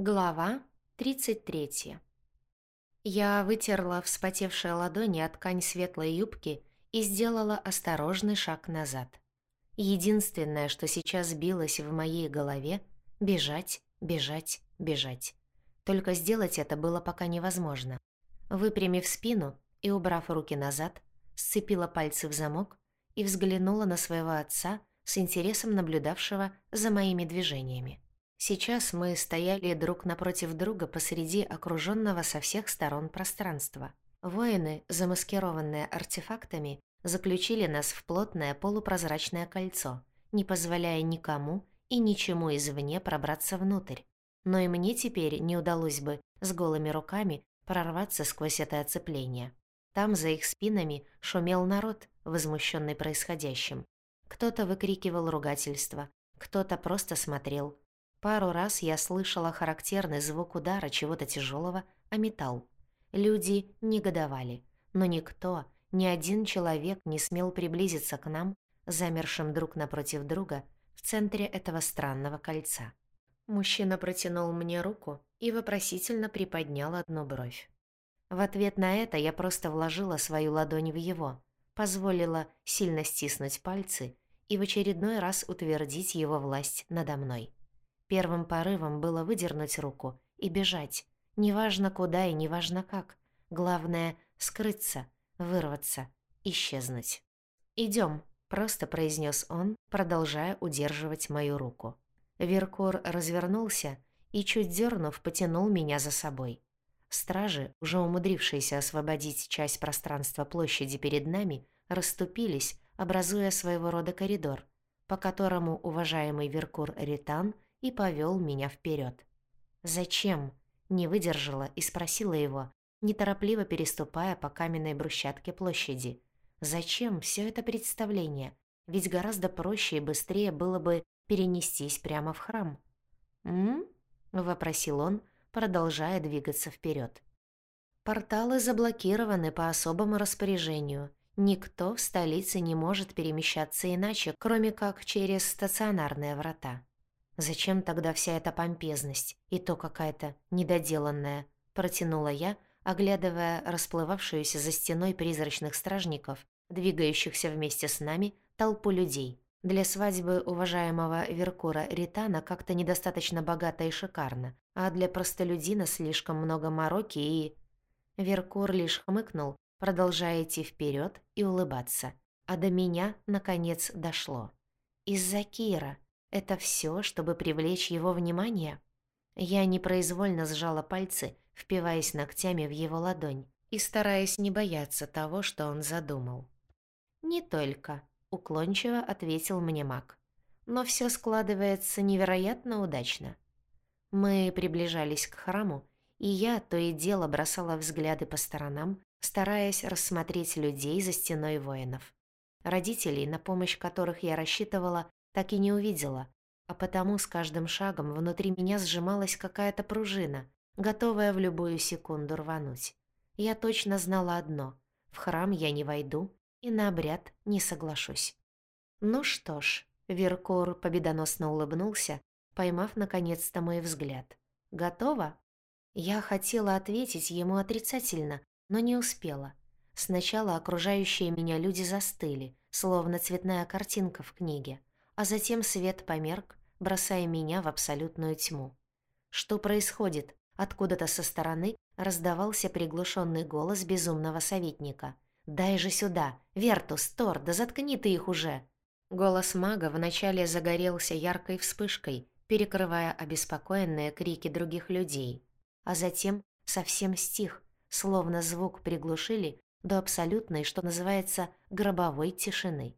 Глава 33. Я вытерла вспотевшие ладони от ткань светлой юбки и сделала осторожный шаг назад. Единственное, что сейчас билось в моей голове — бежать, бежать, бежать. Только сделать это было пока невозможно. Выпрямив спину и убрав руки назад, сцепила пальцы в замок и взглянула на своего отца с интересом наблюдавшего за моими движениями. Сейчас мы стояли друг напротив друга посреди окруженного со всех сторон пространства. Воины, замаскированные артефактами, заключили нас в плотное полупрозрачное кольцо, не позволяя никому и ничему извне пробраться внутрь. Но и мне теперь не удалось бы с голыми руками прорваться сквозь это оцепление. Там за их спинами шумел народ, возмущенный происходящим. Кто-то выкрикивал ругательства, кто-то просто смотрел, Пару раз я слышала характерный звук удара чего-то тяжелого о металл. Люди негодовали, но никто, ни один человек не смел приблизиться к нам, замершим друг напротив друга, в центре этого странного кольца. Мужчина протянул мне руку и вопросительно приподнял одну бровь. В ответ на это я просто вложила свою ладонь в его, позволила сильно стиснуть пальцы и в очередной раз утвердить его власть надо мной. Первым порывом было выдернуть руку и бежать. Неважно куда и неважно как. Главное — скрыться, вырваться, исчезнуть. «Идём», — просто произнес он, продолжая удерживать мою руку. Веркор развернулся и, чуть дернув, потянул меня за собой. Стражи, уже умудрившиеся освободить часть пространства площади перед нами, расступились, образуя своего рода коридор, по которому уважаемый Веркур Ритан — и повел меня вперед. «Зачем?» — не выдержала и спросила его, неторопливо переступая по каменной брусчатке площади. «Зачем все это представление? Ведь гораздо проще и быстрее было бы перенестись прямо в храм». «М?», вопросил он, продолжая двигаться вперед. «Порталы заблокированы по особому распоряжению. Никто в столице не может перемещаться иначе, кроме как через стационарные врата. «Зачем тогда вся эта помпезность? И то какая-то недоделанная», — протянула я, оглядывая расплывавшуюся за стеной призрачных стражников, двигающихся вместе с нами, толпу людей. Для свадьбы уважаемого Веркура Ритана как-то недостаточно богато и шикарно, а для простолюдина слишком много мороки и... Веркур лишь хмыкнул, продолжая идти вперед и улыбаться. А до меня, наконец, дошло. Из-за Кира. Это все, чтобы привлечь его внимание? Я непроизвольно сжала пальцы, впиваясь ногтями в его ладонь и стараясь не бояться того, что он задумал. «Не только», — уклончиво ответил мне маг. «Но все складывается невероятно удачно». Мы приближались к храму, и я то и дело бросала взгляды по сторонам, стараясь рассмотреть людей за стеной воинов. Родителей, на помощь которых я рассчитывала, так и не увидела, а потому с каждым шагом внутри меня сжималась какая-то пружина, готовая в любую секунду рвануть. Я точно знала одно — в храм я не войду и на обряд не соглашусь. Ну что ж, Веркор победоносно улыбнулся, поймав наконец-то мой взгляд. «Готова?» Я хотела ответить ему отрицательно, но не успела. Сначала окружающие меня люди застыли, словно цветная картинка в книге а затем свет померк, бросая меня в абсолютную тьму. Что происходит? Откуда-то со стороны раздавался приглушенный голос безумного советника. «Дай же сюда! Вертус, Тор, да заткни ты их уже!» Голос мага вначале загорелся яркой вспышкой, перекрывая обеспокоенные крики других людей, а затем совсем стих, словно звук приглушили до абсолютной, что называется, гробовой тишины.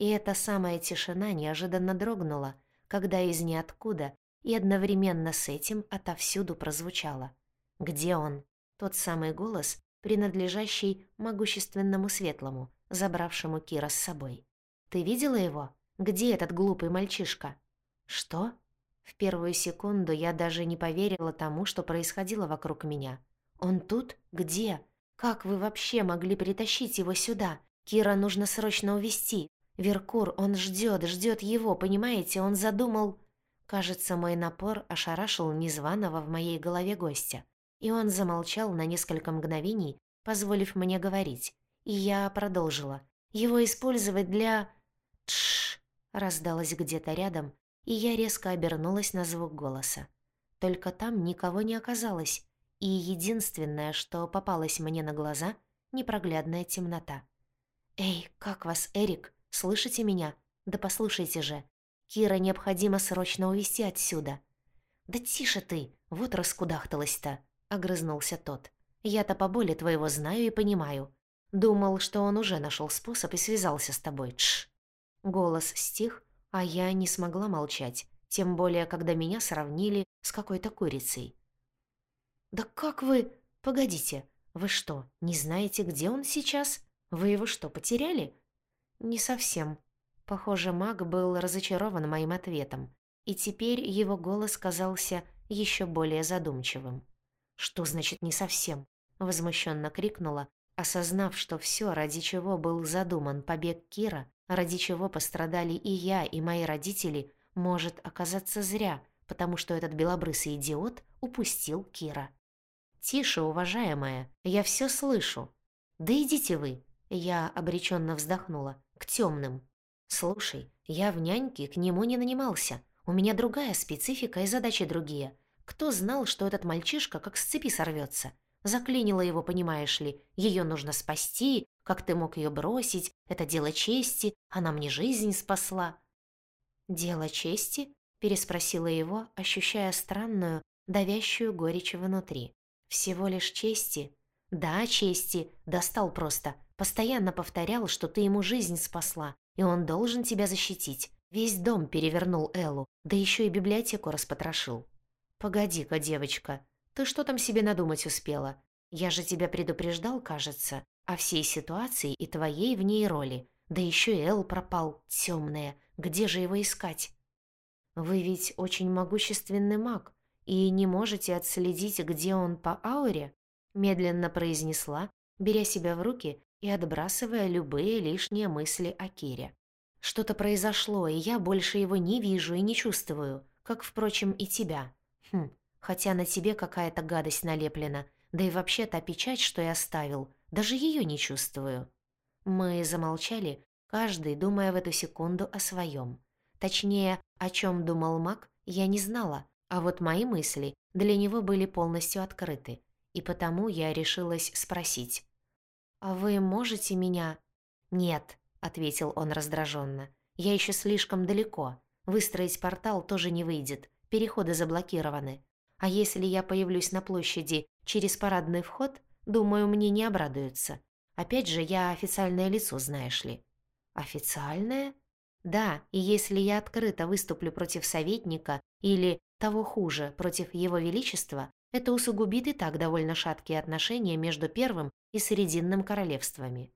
И эта самая тишина неожиданно дрогнула, когда из ниоткуда и одновременно с этим отовсюду прозвучало. «Где он?» Тот самый голос, принадлежащий могущественному светлому, забравшему Кира с собой. «Ты видела его? Где этот глупый мальчишка?» «Что?» В первую секунду я даже не поверила тому, что происходило вокруг меня. «Он тут? Где? Как вы вообще могли притащить его сюда? Кира нужно срочно увезти. Веркур, он ждет, ждет его, понимаете? Он задумал... Кажется, мой напор ошарашил незваного в моей голове гостя, и он замолчал на несколько мгновений, позволив мне говорить, и я продолжила. Его использовать для... Тш! раздалось где-то рядом, и я резко обернулась на звук голоса. Только там никого не оказалось, и единственное, что попалось мне на глаза — непроглядная темнота. «Эй, как вас, Эрик? Слышите меня? Да послушайте же. Кира необходимо срочно увезти отсюда». «Да тише ты, вот раскудахталась-то», — огрызнулся тот. «Я-то по боли твоего знаю и понимаю. Думал, что он уже нашел способ и связался с тобой. Тш. Голос стих, а я не смогла молчать, тем более, когда меня сравнили с какой-то курицей. «Да как вы... Погодите, вы что, не знаете, где он сейчас? Вы его что, потеряли?» «Не совсем». Похоже, маг был разочарован моим ответом, и теперь его голос казался еще более задумчивым. «Что значит «не совсем»?» — возмущенно крикнула, осознав, что все, ради чего был задуман побег Кира, ради чего пострадали и я, и мои родители, может оказаться зря, потому что этот белобрысый идиот упустил Кира. «Тише, уважаемая, я все слышу». «Да идите вы», — я обреченно вздохнула, — «к темным». «Слушай, я в няньке к нему не нанимался. У меня другая специфика и задачи другие. Кто знал, что этот мальчишка как с цепи сорвется? Заклинила его, понимаешь ли. Ее нужно спасти. Как ты мог ее бросить? Это дело чести. Она мне жизнь спасла». «Дело чести?» – переспросила его, ощущая странную, давящую горечь внутри. «Всего лишь чести?» «Да, чести. Достал просто. Постоянно повторял, что ты ему жизнь спасла, и он должен тебя защитить. Весь дом перевернул Эллу, да еще и библиотеку распотрошил». «Погоди-ка, девочка, ты что там себе надумать успела? Я же тебя предупреждал, кажется, о всей ситуации и твоей в ней роли. Да еще и Эл пропал, темная. Где же его искать? Вы ведь очень могущественный маг и не можете отследить, где он по ауре? Медленно произнесла, беря себя в руки и отбрасывая любые лишние мысли о Кире. Что-то произошло, и я больше его не вижу и не чувствую, как, впрочем, и тебя. Хм, Хотя на тебе какая-то гадость налеплена, да и вообще та печать, что я оставил, даже ее не чувствую». Мы замолчали, каждый думая в эту секунду о своем. Точнее, о чем думал маг, я не знала, а вот мои мысли для него были полностью открыты, и потому я решилась спросить. «А вы можете меня...» «Нет», — ответил он раздраженно. «Я еще слишком далеко. Выстроить портал тоже не выйдет. Переходы заблокированы. А если я появлюсь на площади через парадный вход, думаю, мне не обрадуются. Опять же, я официальное лицо, знаешь ли». «Официальное?» «Да, и если я открыто выступлю против советника или, того хуже, против его величества, это усугубит и так довольно шаткие отношения между Первым и Срединным королевствами».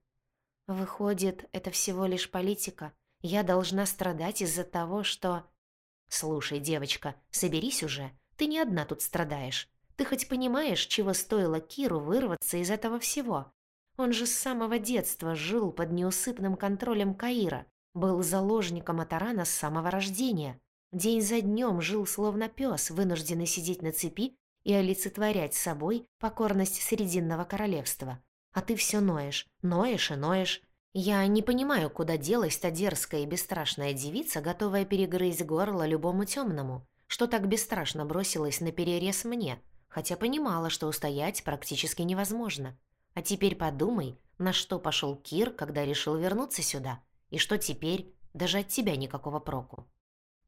«Выходит, это всего лишь политика. Я должна страдать из-за того, что...» «Слушай, девочка, соберись уже. Ты не одна тут страдаешь. Ты хоть понимаешь, чего стоило Киру вырваться из этого всего? Он же с самого детства жил под неусыпным контролем Каира, был заложником Атарана с самого рождения. День за днем жил словно пес, вынужденный сидеть на цепи и олицетворять собой покорность Срединного королевства. А ты все ноешь, ноешь и ноешь. Я не понимаю, куда делась та дерзкая и бесстрашная девица, готовая перегрызть горло любому темному что так бесстрашно бросилась на перерез мне, хотя понимала, что устоять практически невозможно. А теперь подумай, на что пошел Кир, когда решил вернуться сюда, и что теперь даже от тебя никакого проку.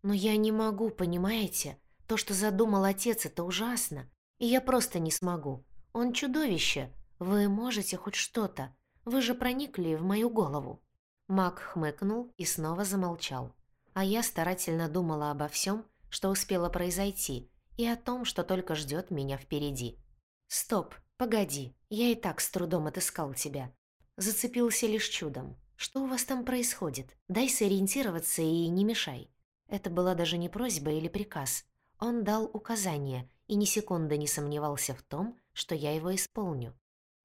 Но я не могу, понимаете? То, что задумал отец, это ужасно. И я просто не смогу. Он чудовище. Вы можете хоть что-то. Вы же проникли в мою голову. Мак хмыкнул и снова замолчал. А я старательно думала обо всем, что успело произойти, и о том, что только ждет меня впереди. «Стоп, погоди, я и так с трудом отыскал тебя. Зацепился лишь чудом. Что у вас там происходит? Дай сориентироваться и не мешай». Это была даже не просьба или приказ. Он дал указание и ни секунды не сомневался в том, что я его исполню.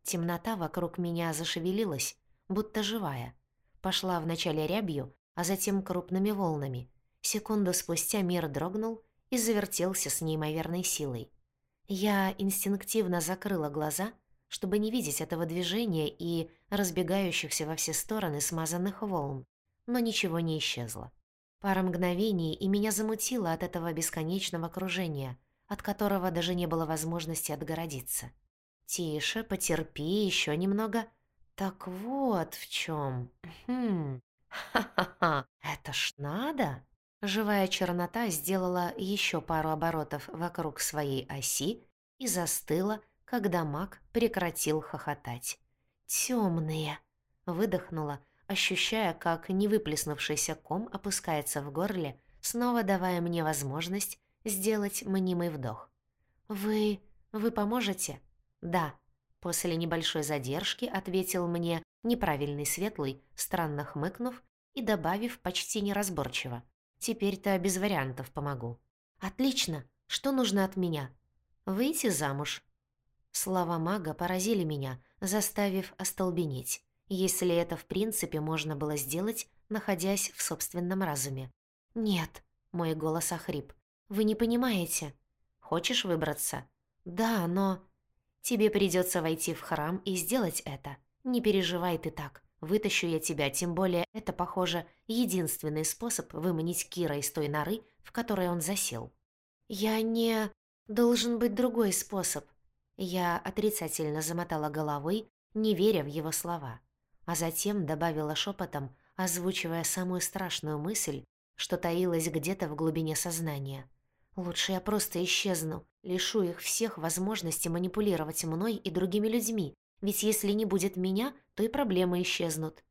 Темнота вокруг меня зашевелилась, будто живая. Пошла вначале рябью, а затем крупными волнами, Секунду спустя мир дрогнул и завертелся с неимоверной силой. Я инстинктивно закрыла глаза, чтобы не видеть этого движения и разбегающихся во все стороны смазанных волн, но ничего не исчезло. Пара мгновений, и меня замутило от этого бесконечного кружения, от которого даже не было возможности отгородиться. «Тише, потерпи еще немного», так вот в чем. Хм. Ха-ха-ха. Это ж надо. Живая чернота сделала еще пару оборотов вокруг своей оси и застыла, когда маг прекратил хохотать. Темные. Выдохнула, ощущая, как невыплеснувшийся ком опускается в горле, снова давая мне возможность сделать мнимый вдох. «Вы... вы поможете?» «Да», После небольшой задержки ответил мне неправильный светлый, странно хмыкнув и добавив почти неразборчиво. «Теперь-то без вариантов помогу». «Отлично! Что нужно от меня?» «Выйти замуж». Слова мага поразили меня, заставив остолбенеть, если это в принципе можно было сделать, находясь в собственном разуме. «Нет», — мой голос охрип, — «вы не понимаете». «Хочешь выбраться?» «Да, но...» Тебе придется войти в храм и сделать это. Не переживай ты так. Вытащу я тебя, тем более это, похоже, единственный способ выманить Кира из той норы, в которой он засел. Я не... Должен быть другой способ. Я отрицательно замотала головой, не веря в его слова, а затем добавила шепотом, озвучивая самую страшную мысль, что таилась где-то в глубине сознания. Лучше я просто исчезну, лишу их всех возможности манипулировать мной и другими людьми, ведь если не будет меня, то и проблемы исчезнут.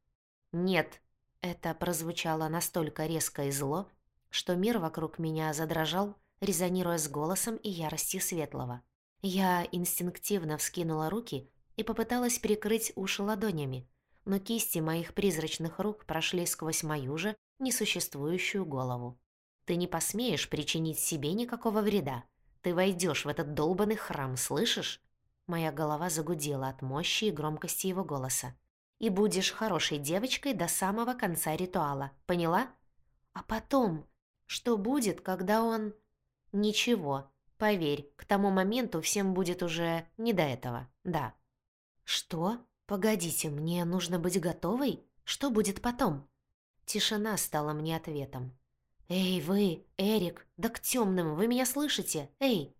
Нет, это прозвучало настолько резко и зло, что мир вокруг меня задрожал, резонируя с голосом и яростью Светлого. Я инстинктивно вскинула руки и попыталась прикрыть уши ладонями, но кисти моих призрачных рук прошли сквозь мою же несуществующую голову. Ты не посмеешь причинить себе никакого вреда. Ты войдешь в этот долбанный храм, слышишь?» Моя голова загудела от мощи и громкости его голоса. «И будешь хорошей девочкой до самого конца ритуала, поняла? А потом, что будет, когда он...» «Ничего, поверь, к тому моменту всем будет уже не до этого, да». «Что? Погодите, мне нужно быть готовой? Что будет потом?» Тишина стала мне ответом. «Эй, вы, Эрик, да к темным, вы меня слышите? Эй!»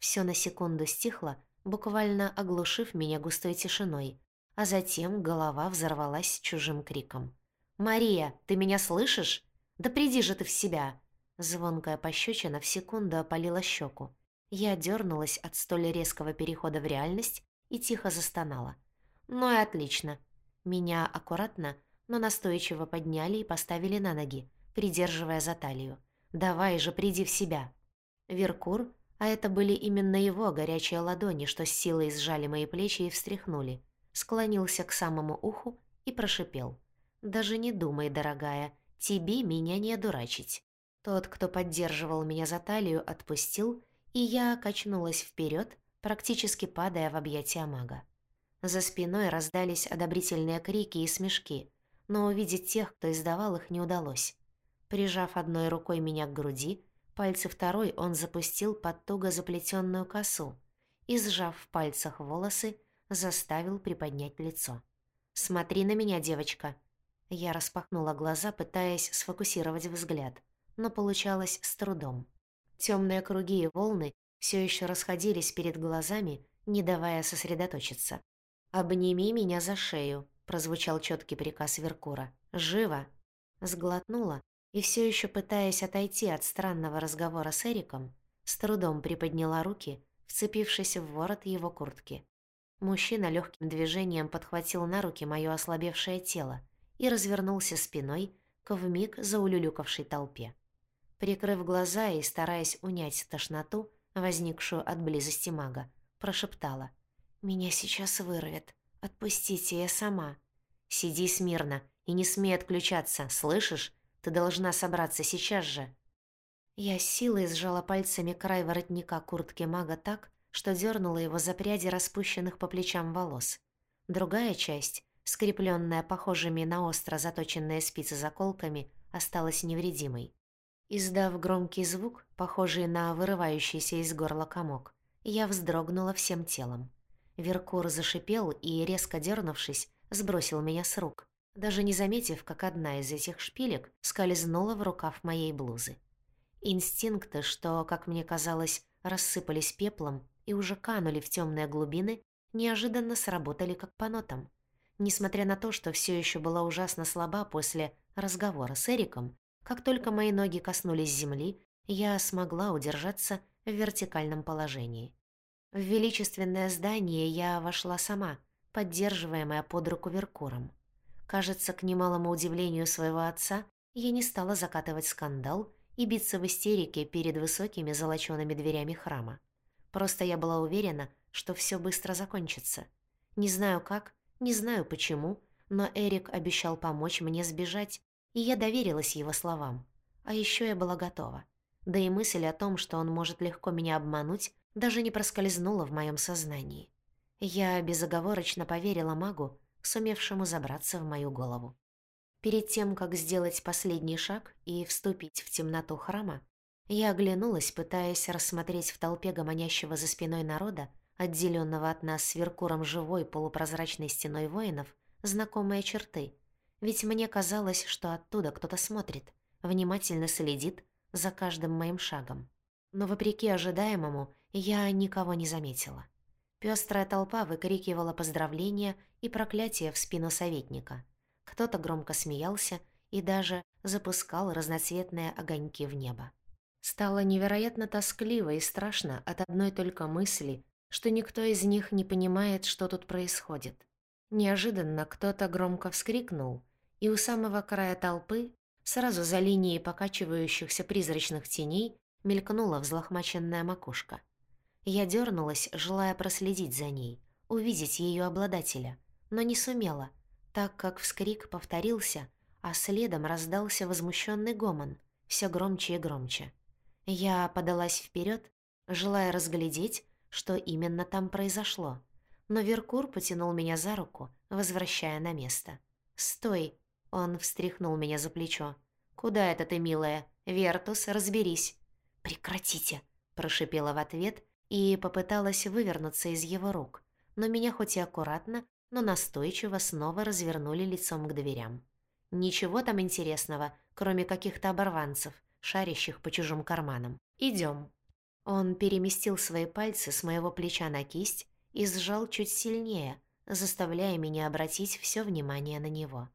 Все на секунду стихло, буквально оглушив меня густой тишиной, а затем голова взорвалась чужим криком. «Мария, ты меня слышишь? Да приди же ты в себя!» Звонкая пощечина в секунду опалила щеку. Я дернулась от столь резкого перехода в реальность и тихо застонала. «Ну и отлично!» Меня аккуратно, но настойчиво подняли и поставили на ноги, придерживая за талию. «Давай же, приди в себя!» Веркур, а это были именно его горячие ладони, что с силой сжали мои плечи и встряхнули, склонился к самому уху и прошипел. «Даже не думай, дорогая, тебе меня не одурачить». Тот, кто поддерживал меня за талию, отпустил, и я качнулась вперед, практически падая в объятия мага. За спиной раздались одобрительные крики и смешки, но увидеть тех, кто издавал их, не удалось. Прижав одной рукой меня к груди, пальцы второй он запустил под туго заплетенную косу и, сжав в пальцах волосы, заставил приподнять лицо. «Смотри на меня, девочка!» Я распахнула глаза, пытаясь сфокусировать взгляд, но получалось с трудом. Темные круги и волны все еще расходились перед глазами, не давая сосредоточиться. «Обними меня за шею», — прозвучал четкий приказ Веркура. «Живо!» Сглотнула и все еще пытаясь отойти от странного разговора с Эриком, с трудом приподняла руки, вцепившись в ворот его куртки. Мужчина легким движением подхватил на руки мое ослабевшее тело и развернулся спиной к вмиг заулюлюкавшей толпе. Прикрыв глаза и стараясь унять тошноту, возникшую от близости мага, прошептала. «Меня сейчас вырвет. Отпустите, я сама. Сиди смирно и не смей отключаться, слышишь? Ты должна собраться сейчас же». Я силой сжала пальцами край воротника куртки мага так, что дернула его за пряди распущенных по плечам волос. Другая часть, скрепленная похожими на остро заточенные спицы заколками, осталась невредимой. Издав громкий звук, похожий на вырывающийся из горла комок, я вздрогнула всем телом. Веркур зашипел и, резко дернувшись, сбросил меня с рук, даже не заметив, как одна из этих шпилек скользнула в рукав моей блузы. Инстинкты, что, как мне казалось, рассыпались пеплом и уже канули в темные глубины, неожиданно сработали как по нотам. Несмотря на то, что все еще была ужасно слаба после разговора с Эриком, как только мои ноги коснулись земли, я смогла удержаться в вертикальном положении. В величественное здание я вошла сама, поддерживаемая под руку Веркуром. Кажется, к немалому удивлению своего отца, я не стала закатывать скандал и биться в истерике перед высокими золочёными дверями храма. Просто я была уверена, что все быстро закончится. Не знаю как, не знаю почему, но Эрик обещал помочь мне сбежать, и я доверилась его словам. А еще я была готова. Да и мысль о том, что он может легко меня обмануть, даже не проскользнула в моем сознании. Я безоговорочно поверила магу, сумевшему забраться в мою голову. Перед тем, как сделать последний шаг и вступить в темноту храма, я оглянулась, пытаясь рассмотреть в толпе гомонящего за спиной народа, отделенного от нас сверкуром живой полупрозрачной стеной воинов, знакомые черты. Ведь мне казалось, что оттуда кто-то смотрит, внимательно следит за каждым моим шагом. Но вопреки ожидаемому, я никого не заметила. Пёстрая толпа выкрикивала поздравления и проклятия в спину советника. Кто-то громко смеялся и даже запускал разноцветные огоньки в небо. Стало невероятно тоскливо и страшно от одной только мысли, что никто из них не понимает, что тут происходит. Неожиданно кто-то громко вскрикнул, и у самого края толпы, сразу за линией покачивающихся призрачных теней, мелькнула взлохмаченная макушка. Я дернулась, желая проследить за ней, увидеть ее обладателя, но не сумела, так как вскрик повторился, а следом раздался возмущенный гомон, все громче и громче. Я подалась вперед, желая разглядеть, что именно там произошло. Но Веркур потянул меня за руку, возвращая на место. «Стой!» — он встряхнул меня за плечо. «Куда это ты, милая? Вертус, разберись!» «Прекратите!» — прошипела в ответ и попыталась вывернуться из его рук. Но меня хоть и аккуратно, но настойчиво снова развернули лицом к дверям. Ничего там интересного, кроме каких-то оборванцев, шарящих по чужим карманам. Идем. Он переместил свои пальцы с моего плеча на кисть и сжал чуть сильнее, заставляя меня обратить все внимание на него.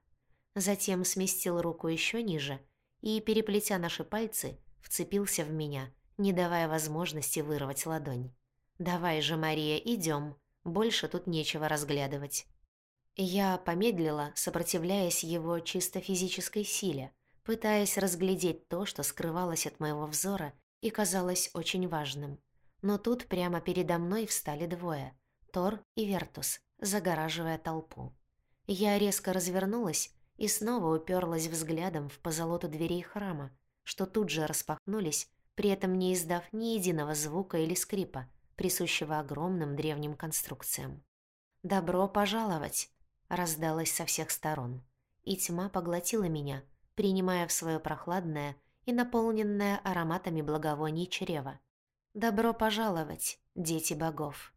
Затем сместил руку еще ниже и, переплетя наши пальцы, вцепился в меня, не давая возможности вырвать ладонь. «Давай же, Мария, идем. Больше тут нечего разглядывать». Я помедлила, сопротивляясь его чисто физической силе, пытаясь разглядеть то, что скрывалось от моего взора и казалось очень важным. Но тут прямо передо мной встали двое — Тор и Вертус, загораживая толпу. Я резко развернулась и снова уперлась взглядом в позолоту дверей храма, что тут же распахнулись, при этом не издав ни единого звука или скрипа, присущего огромным древним конструкциям. «Добро пожаловать!» — раздалось со всех сторон, и тьма поглотила меня, принимая в свое прохладное и наполненное ароматами благовоний чрева. «Добро пожаловать, дети богов!»